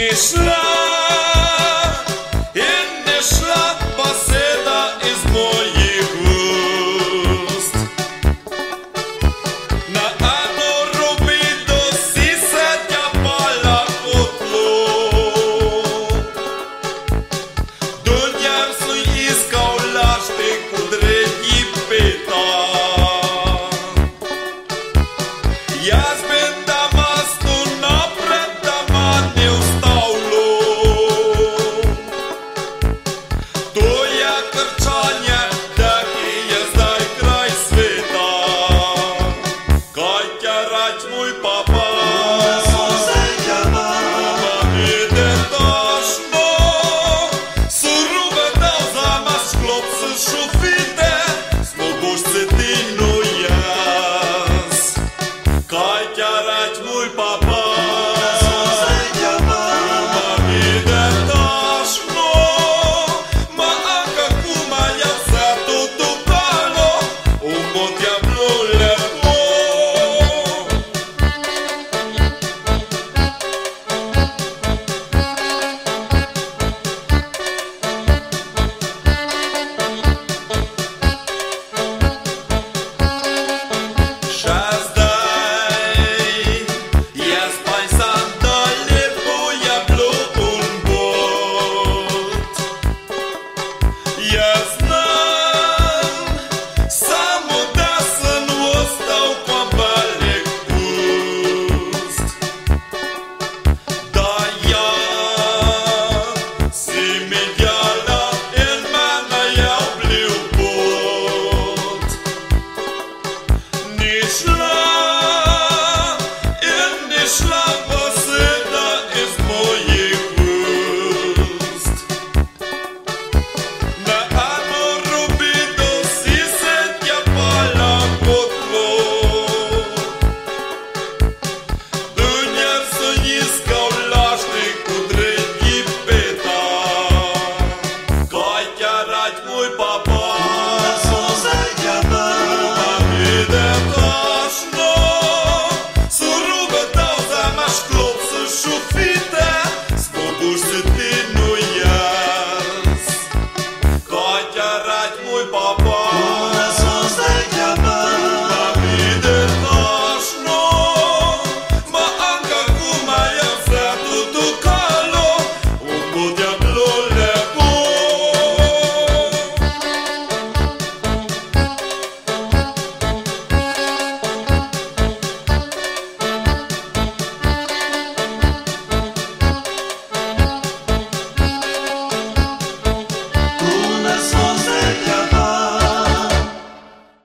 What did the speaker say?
你是爱。Pour se chauffer Yes.